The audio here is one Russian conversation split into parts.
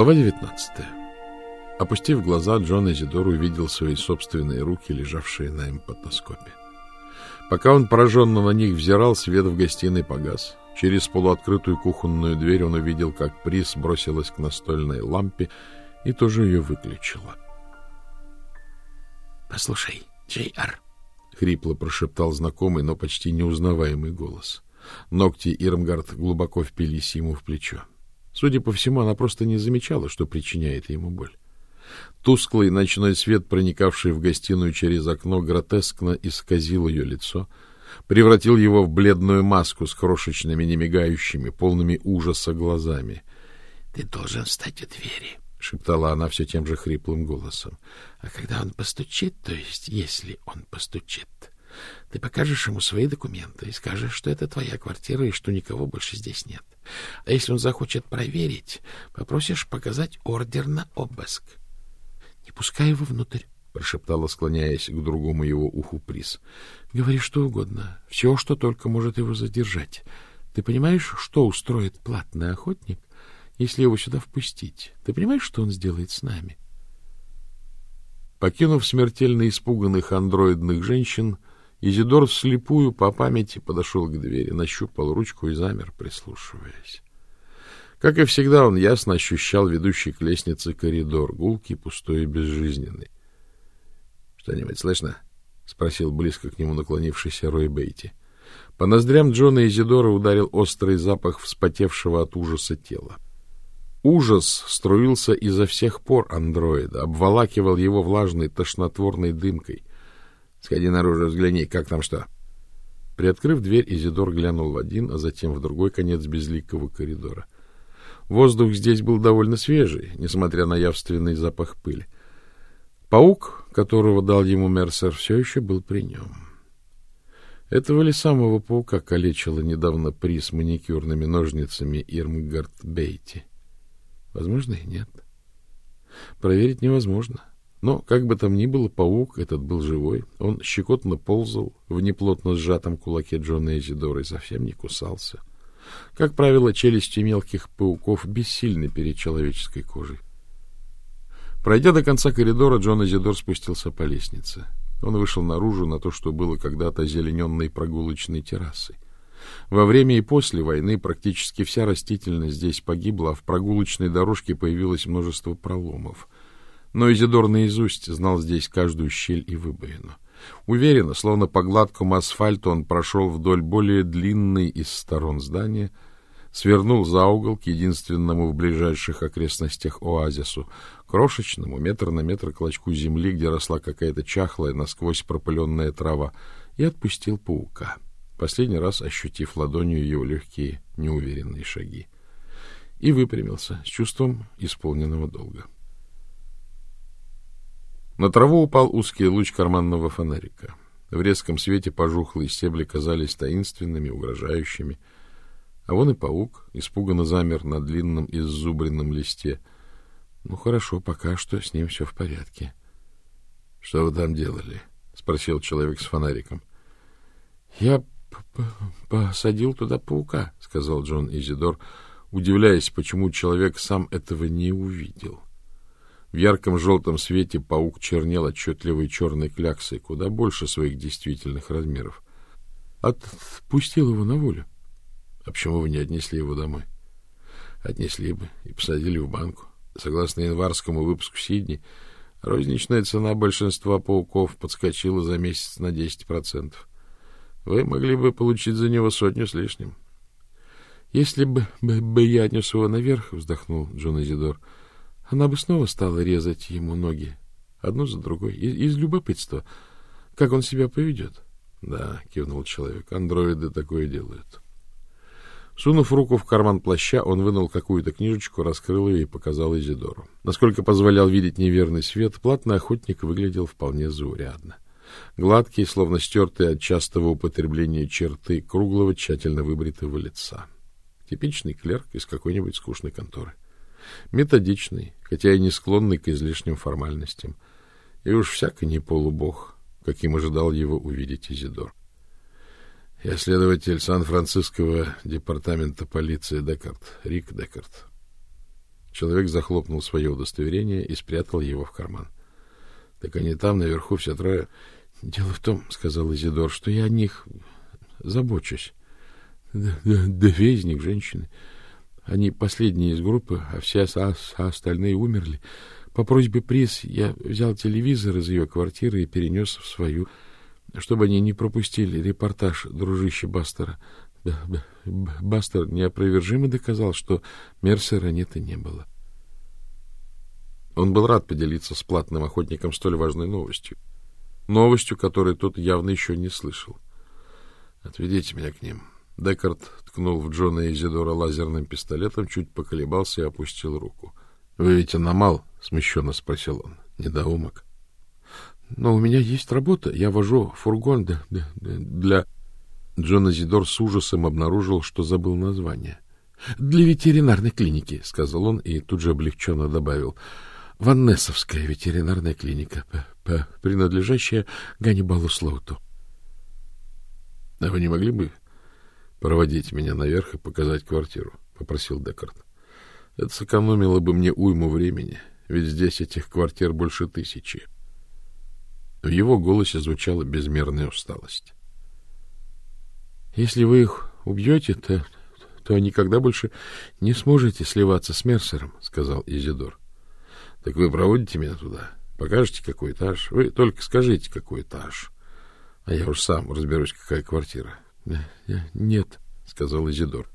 Глава 19. Опустив глаза, Джон Изидор увидел свои собственные руки, лежавшие на эмпатоскопе. Пока он пораженно на них взирал, свет в гостиной погас. Через полуоткрытую кухонную дверь он увидел, как Прис бросилась к настольной лампе и тоже ее выключила. — Послушай, Джей Ар, — хрипло прошептал знакомый, но почти неузнаваемый голос. Ногти Ирмгард глубоко впились ему в плечо. Судя по всему, она просто не замечала, что причиняет ему боль. Тусклый ночной свет, проникавший в гостиную через окно, гротескно исказил ее лицо, превратил его в бледную маску с крошечными, немигающими, полными ужаса глазами. — Ты должен встать у двери, — шептала она все тем же хриплым голосом. — А когда он постучит, то есть если он постучит, ты покажешь ему свои документы и скажешь, что это твоя квартира и что никого больше здесь нет. А если он захочет проверить, попросишь показать ордер на обыск. Не пускай его внутрь, — прошептала, склоняясь к другому его уху приз. — Говори что угодно, все, что только может его задержать. Ты понимаешь, что устроит платный охотник, если его сюда впустить? Ты понимаешь, что он сделает с нами? Покинув смертельно испуганных андроидных женщин, — Изидор вслепую по памяти подошел к двери, нащупал ручку и замер, прислушиваясь. Как и всегда, он ясно ощущал ведущий к лестнице коридор, гулкий, пустой и безжизненный. — Что-нибудь слышно? — спросил близко к нему наклонившийся Рой Бейти. По ноздрям Джона Изидора ударил острый запах вспотевшего от ужаса тела. Ужас струился изо всех пор андроида, обволакивал его влажной тошнотворной дымкой. Сходи наружу, взгляни, как там что. Приоткрыв дверь, Изидор глянул в один, а затем в другой конец безликого коридора. Воздух здесь был довольно свежий, несмотря на явственный запах пыли. Паук, которого дал ему Мерсер, все еще был при нем. Этого ли самого паука калечила недавно приз маникюрными ножницами Ирмгард Бейти? Возможно, и нет. Проверить невозможно. Но, как бы там ни было, паук этот был живой. Он щекотно ползал в неплотно сжатом кулаке Джона Эзидора и совсем не кусался. Как правило, челюсти мелких пауков бессильны перед человеческой кожей. Пройдя до конца коридора, Джон Эзидор спустился по лестнице. Он вышел наружу на то, что было когда-то озелененной прогулочной террасой. Во время и после войны практически вся растительность здесь погибла, а в прогулочной дорожке появилось множество проломов — но Изидор наизусть знал здесь каждую щель и выбоину. Уверенно, словно по гладкому асфальту, он прошел вдоль более длинной из сторон здания, свернул за угол к единственному в ближайших окрестностях оазису, крошечному, метр на метр клочку земли, где росла какая-то чахлая, насквозь пропыленная трава, и отпустил паука, последний раз ощутив ладонью его легкие, неуверенные шаги. И выпрямился с чувством исполненного долга. На траву упал узкий луч карманного фонарика. В резком свете пожухлые стебли казались таинственными, угрожающими. А вон и паук испуганно замер на длинном иззубренном листе. Ну, хорошо, пока что с ним все в порядке. — Что вы там делали? — спросил человек с фонариком. — Я посадил туда паука, — сказал Джон Изидор, удивляясь, почему человек сам этого не увидел. — в ярком желтом свете паук чернел отчетливой черной кляксой, куда больше своих действительных размеров. Отпустил его на волю. А почему вы не отнесли его домой? Отнесли бы и посадили в банку. Согласно январскому выпуску Сидни, розничная цена большинства пауков подскочила за месяц на 10%. Вы могли бы получить за него сотню с лишним. — Если бы, бы, бы я отнес его наверх, — вздохнул Джон Изидор, — она бы снова стала резать ему ноги, одну за другой, из, из любопытства, как он себя поведет. — Да, — кивнул человек, — андроиды такое делают. Сунув руку в карман плаща, он вынул какую-то книжечку, раскрыл ее и показал Изидору. Насколько позволял видеть неверный свет, платный охотник выглядел вполне заурядно. Гладкие, словно стертые от частого употребления черты круглого, тщательно выбритого лица. Типичный клерк из какой-нибудь скучной конторы. Методичный, хотя и не склонный к излишним формальностям. И уж всяко не полубог, каким ожидал его увидеть Изидор. Я следователь Сан-Франциского департамента полиции Декарт, Рик Декарт. Человек захлопнул свое удостоверение и спрятал его в карман. — Так они там, наверху, все трое. — Дело в том, — сказал Изидор, — что я о них забочусь. Них женщины. Они последние из группы, а все а, а остальные умерли. По просьбе Прис я взял телевизор из ее квартиры и перенес в свою, чтобы они не пропустили репортаж дружище Бастера. Бастер неопровержимо доказал, что Мерсера нет и не было. Он был рад поделиться с платным охотником столь важной новостью. Новостью, которой тот явно еще не слышал. «Отведите меня к ним». Декард ткнул в Джона Изидора лазерным пистолетом, чуть поколебался и опустил руку. — Вы ведь аномал? — смущенно спросил он. — Недоумок. — Но у меня есть работа. Я вожу фургон для... для... Джон Изидор с ужасом обнаружил, что забыл название. — Для ветеринарной клиники, — сказал он и тут же облегченно добавил. — Ваннесовская ветеринарная клиника, принадлежащая Ганнибалу Слоуту. — А вы не могли бы проводить меня наверх и показать квартиру? — попросил Декарт. — Это сэкономило бы мне уйму времени, ведь здесь этих квартир больше тысячи. В его голосе звучала безмерная усталость. — Если вы их убьете, то, то никогда больше не сможете сливаться с Мерсером, — сказал Изидор. — Так вы проводите меня туда? Покажете, какой этаж? Вы только скажите, какой этаж. А я уж сам разберусь, какая квартира. — Нет, — сказал Изидор.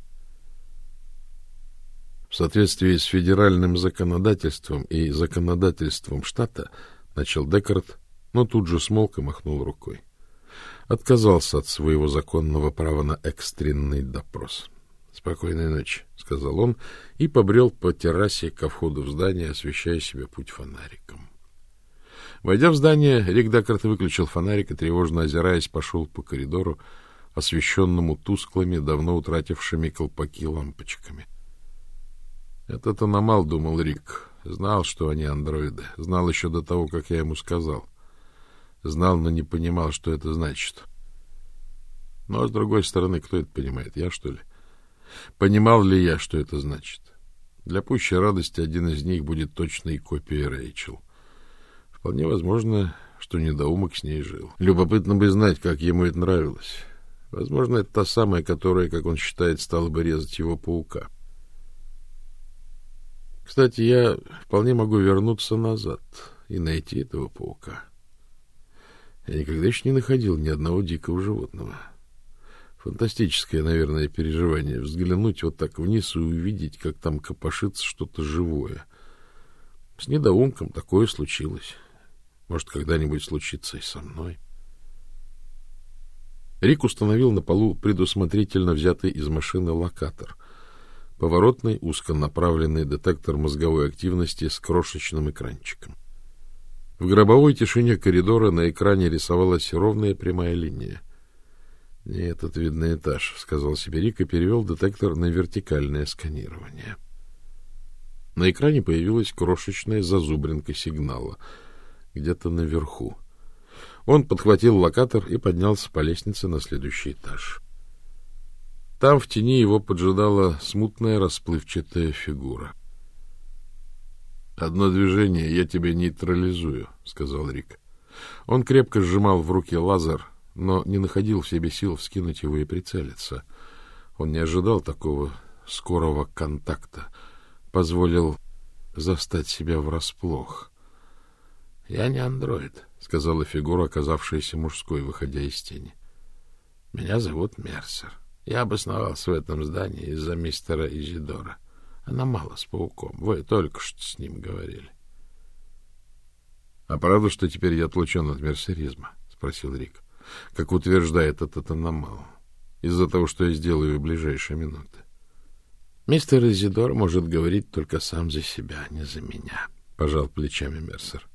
В соответствии с федеральным законодательством и законодательством штата, начал Декарт, но тут же смолк и махнул рукой. Отказался от своего законного права на экстренный допрос. «Спокойной ночи», — сказал он и побрел по террасе ко входу в здание, освещая себе путь фонариком. Войдя в здание, Рик Декарт выключил фонарик и, тревожно озираясь, пошел по коридору, освещенному тусклыми, давно утратившими колпаки лампочками. Этот аномал, думал Рик, знал, что они андроиды, знал еще до того, как я ему сказал. Знал, но не понимал, что это значит. Но, ну, а с другой стороны, кто это понимает, я, что ли? Понимал ли я, что это значит? Для пущей радости один из них будет точной копией Рэйчел. Вполне возможно, что недоумок с ней жил. Любопытно бы знать, как ему это нравилось. Возможно, это та самая, которая, как он считает, стала бы резать его паука. Кстати, я вполне могу вернуться назад и найти этого паука. Я никогда еще не находил ни одного дикого животного. Фантастическое, наверное, переживание — взглянуть вот так вниз и увидеть, как там копошится что-то живое. С недоумком такое случилось. Может, когда-нибудь случится и со мной. Рик установил на полу предусмотрительно взятый из машины локатор. Поворотный, узконаправленный детектор мозговой активности с крошечным экранчиком. В гробовой тишине коридора на экране рисовалась ровная прямая линия. «Нет, это видно этаж», — сказал себе Рик и перевел детектор на вертикальное сканирование. На экране появилась крошечная зазубринка сигнала. Где-то наверху. Он подхватил локатор и поднялся по лестнице на следующий этаж. Там в тени его поджидала смутная расплывчатая фигура. «Одно движение, я тебя нейтрализую», — сказал Рик. Он крепко сжимал в руке лазер, но не находил в себе сил вскинуть его и прицелиться. Он не ожидал такого скорого контакта, позволил застать себя врасплох. — Я не андроид, — сказала фигура, оказавшаяся мужской, выходя из тени. — Меня зовут Мерсер. Я обосновался в этом здании из-за мистера Изидора. Она мало с пауком. Вы только что с ним говорили. — А правда, что теперь я отлучен от мерсеризма? — спросил Рик. — Как утверждает этот аномал. Из-за того, что я сделаю в ближайшие минуты. — Мистер Изидор может говорить только сам за себя, а не за меня, — пожал плечами Мерсер. —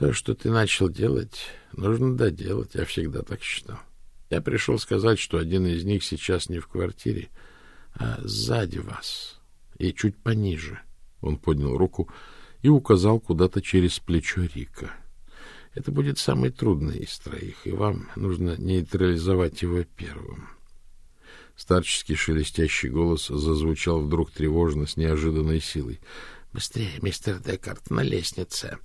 То, что ты начал делать, нужно доделать. Я всегда так считал. Я пришел сказать, что один из них сейчас не в квартире, а сзади вас и чуть пониже. Он поднял руку и указал куда-то через плечо Рика. Это будет самый трудный из троих, и вам нужно нейтрализовать его первым. Старческий шелестящий голос зазвучал вдруг тревожно, с неожиданной силой. — Быстрее, мистер Декарт, на лестнице.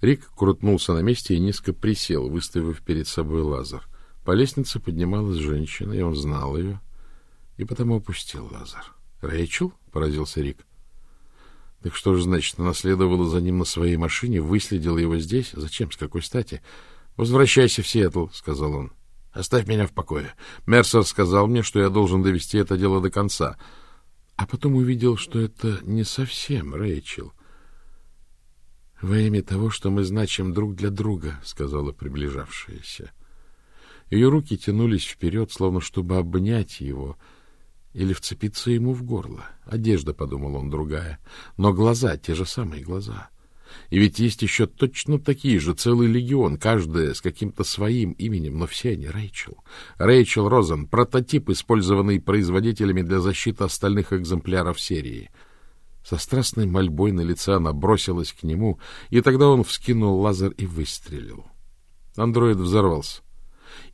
Рик крутнулся на месте и низко присел, выставив перед собой лазер. По лестнице поднималась женщина, и он знал ее, и потому опустил лазер. — Рэйчел? — поразился Рик. — Так что же, значит, она следовала за ним на своей машине, выследила его здесь? Зачем? С какой стати? — Возвращайся в Сиэтл, — сказал он. — Оставь меня в покое. Мерсер сказал мне, что я должен довести это дело до конца. А потом увидел, что это не совсем Рэйчел. — Во имя того, что мы значим друг для друга, — сказала приближавшаяся. Ее руки тянулись вперед, словно чтобы обнять его или вцепиться ему в горло. Одежда, — подумал он, — другая, но глаза — те же самые глаза. И ведь есть еще точно такие же, целый легион, каждая с каким-то своим именем, но все они Рэйчел. Рэйчел Розен — прототип, использованный производителями для защиты остальных экземпляров серии — со страстной мольбой на лице она бросилась к нему, и тогда он вскинул лазер и выстрелил. Андроид взорвался,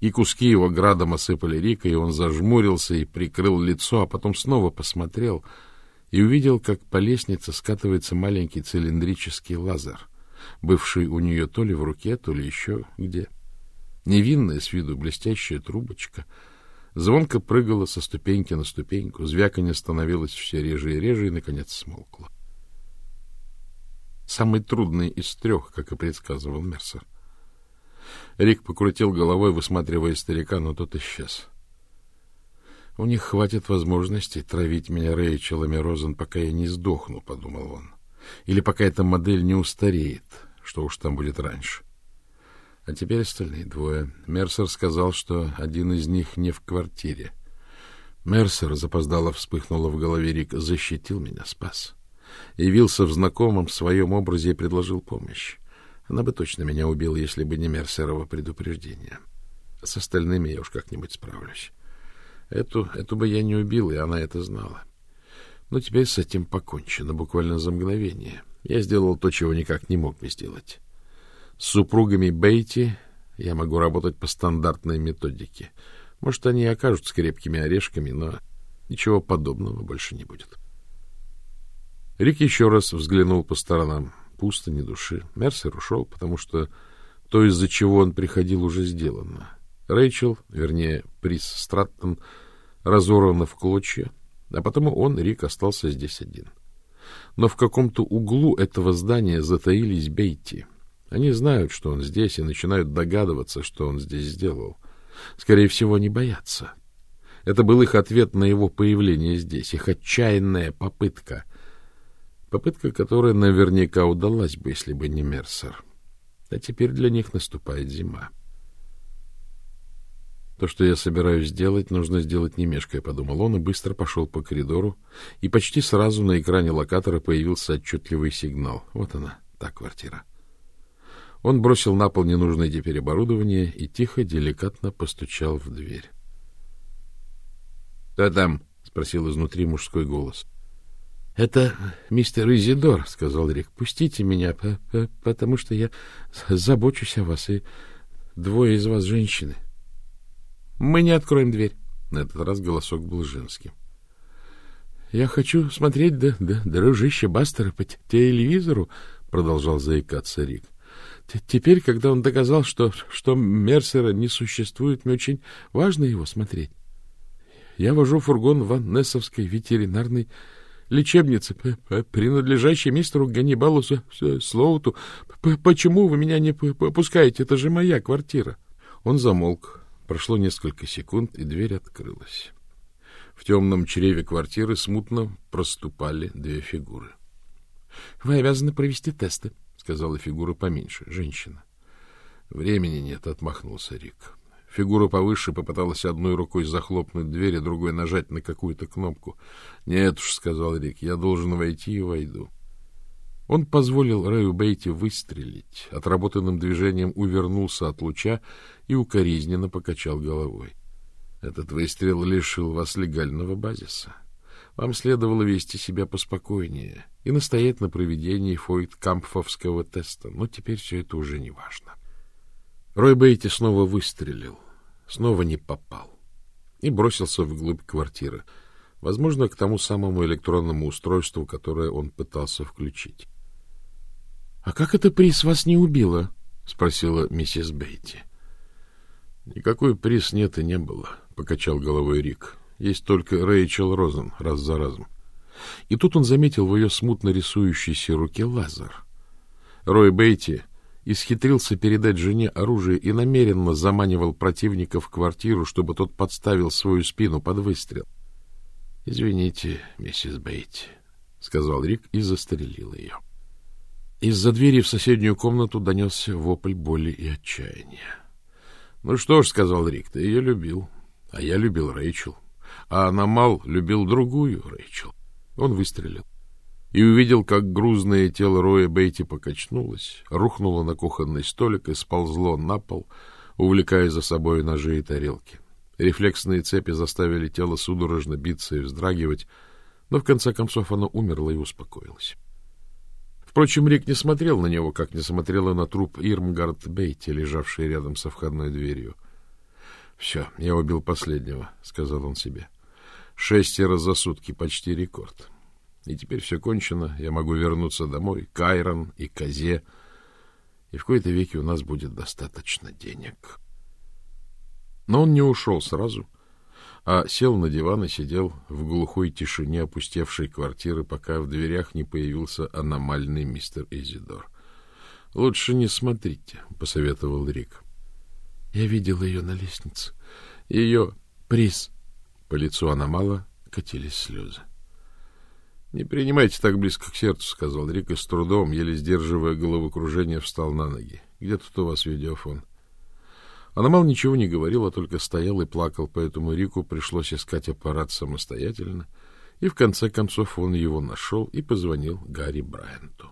и куски его градом осыпали Рика, и он зажмурился и прикрыл лицо, а потом снова посмотрел и увидел, как по лестнице скатывается маленький цилиндрический лазер, бывший у нее то ли в руке, то ли еще где. Невинная с виду блестящая трубочка — Звонко прыгала со ступеньки на ступеньку, звяканье становилось все реже и реже и, наконец, смолкло. Самый трудный из трех, как и предсказывал Мерсер. Рик покрутил головой, высматривая старика, но тот исчез. «У них хватит возможности травить меня Рэйчелами Розен, пока я не сдохну», — подумал он. «Или пока эта модель не устареет, что уж там будет раньше». А теперь остальные двое. Мерсер сказал, что один из них не в квартире. Мерсер, запоздало вспыхнуло в голове Рик, защитил меня, спас. Явился в знакомом своем образе и предложил помощь. Она бы точно меня убила, если бы не Мерсерово предупреждение. С остальными я уж как-нибудь справлюсь. Эту, эту бы я не убил, и она это знала. Но теперь с этим покончено, буквально за мгновение. Я сделал то, чего никак не мог бы сделать. С супругами Бейти я могу работать по стандартной методике. Может, они и окажутся крепкими орешками, но ничего подобного больше не будет. Рик еще раз взглянул по сторонам. Пусто, ни души. Мерсер ушел, потому что то, из-за чего он приходил, уже сделано. Рэйчел, вернее, Прис Страттон, разорвана в клочья, а потому он, Рик, остался здесь один. Но в каком-то углу этого здания затаились Бейти — они знают, что он здесь, и начинают догадываться, что он здесь сделал. Скорее всего, не боятся. Это был их ответ на его появление здесь, их отчаянная попытка. Попытка, которая наверняка удалась бы, если бы не Мерсер. А теперь для них наступает зима. То, что я собираюсь сделать, нужно сделать не мешкая, подумал он и быстро пошел по коридору, и почти сразу на экране локатора появился отчетливый сигнал. Вот она, та квартира. Он бросил на пол ненужное теперь оборудование и тихо, деликатно постучал в дверь. — Кто там? — спросил изнутри мужской голос. — Это мистер Изидор, — сказал Рик. — Пустите меня, потому что я забочусь о вас, и двое из вас женщины. — Мы не откроем дверь. На этот раз голосок был женским. — Я хочу смотреть, да, да, дружище Бастера по телевизору, — продолжал заикаться Рик. Теперь, когда он доказал, что, что Мерсера не существует, мне очень важно его смотреть. Я вожу фургон в Аннесовской ветеринарной лечебнице, принадлежащей мистеру Ганнибалу Слоуту. Почему вы меня не пускаете? Это же моя квартира. Он замолк. Прошло несколько секунд, и дверь открылась. В темном чреве квартиры смутно проступали две фигуры. — Вы обязаны провести тесты, сказала фигура поменьше, женщина. Времени нет, отмахнулся Рик. Фигура повыше попыталась одной рукой захлопнуть дверь, а другой нажать на какую-то кнопку. Нет уж, сказал Рик, я должен войти и войду. Он позволил Рэю Бейти выстрелить, отработанным движением увернулся от луча и укоризненно покачал головой. Этот выстрел лишил вас легального базиса. Вам следовало вести себя поспокойнее и настоять на проведении фойт-кампфовского теста, но теперь все это уже не важно. Рой Бейти снова выстрелил, снова не попал. и бросился вглубь квартиры, возможно, к тому самому электронному устройству, которое он пытался включить. — А как это приз вас не убила? — спросила миссис Бейти. — Никакой приз нет и не было, — покачал головой Рик. — Есть только Рэйчел Розен, раз за разом. И тут он заметил в ее смутно рисующейся руке лазер. Рой Бейти исхитрился передать жене оружие и намеренно заманивал противника в квартиру, чтобы тот подставил свою спину под выстрел. — Извините, миссис Бейти, — сказал Рик и застрелил ее. Из-за двери в соседнюю комнату донесся вопль боли и отчаяния. — Ну что ж, — сказал Рик, — ты ее любил, а я любил Рэйчел, а Анамал любил другую Рэйчел. Он выстрелил и увидел, как грузное тело Роя Бейти покачнулось, рухнуло на кухонный столик и сползло на пол, увлекая за собой ножи и тарелки. Рефлексные цепи заставили тело судорожно биться и вздрагивать, но в конце концов оно умерло и успокоилось. Впрочем, Рик не смотрел на него, как не смотрела на труп Ирмгард Бейти, лежавший рядом со входной дверью. — Все, я убил последнего, — сказал он себе. — Шестеро за сутки, почти рекорд. И теперь все кончено, я могу вернуться домой, к Айрон и Козе, и в кои-то веке у нас будет достаточно денег. Но он не ушел сразу, а сел на диван и сидел в глухой тишине опустевшей квартиры, пока в дверях не появился аномальный мистер Изидор. — Лучше не смотрите, — посоветовал Рик. — Я видел ее на лестнице. Ее приз. По лицу аномала катились слезы. — Не принимайте так близко к сердцу, — сказал Рик и с трудом, еле сдерживая головокружение, встал на ноги. — Где тут у вас видеофон? Аномал ничего не говорил, а только стоял и плакал, поэтому Рику пришлось искать аппарат самостоятельно, и в конце концов он его нашел и позвонил Гарри Брайанту.